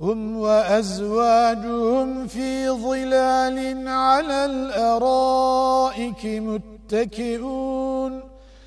هم وأزواجهم في ظلال على الأرائك متكئون.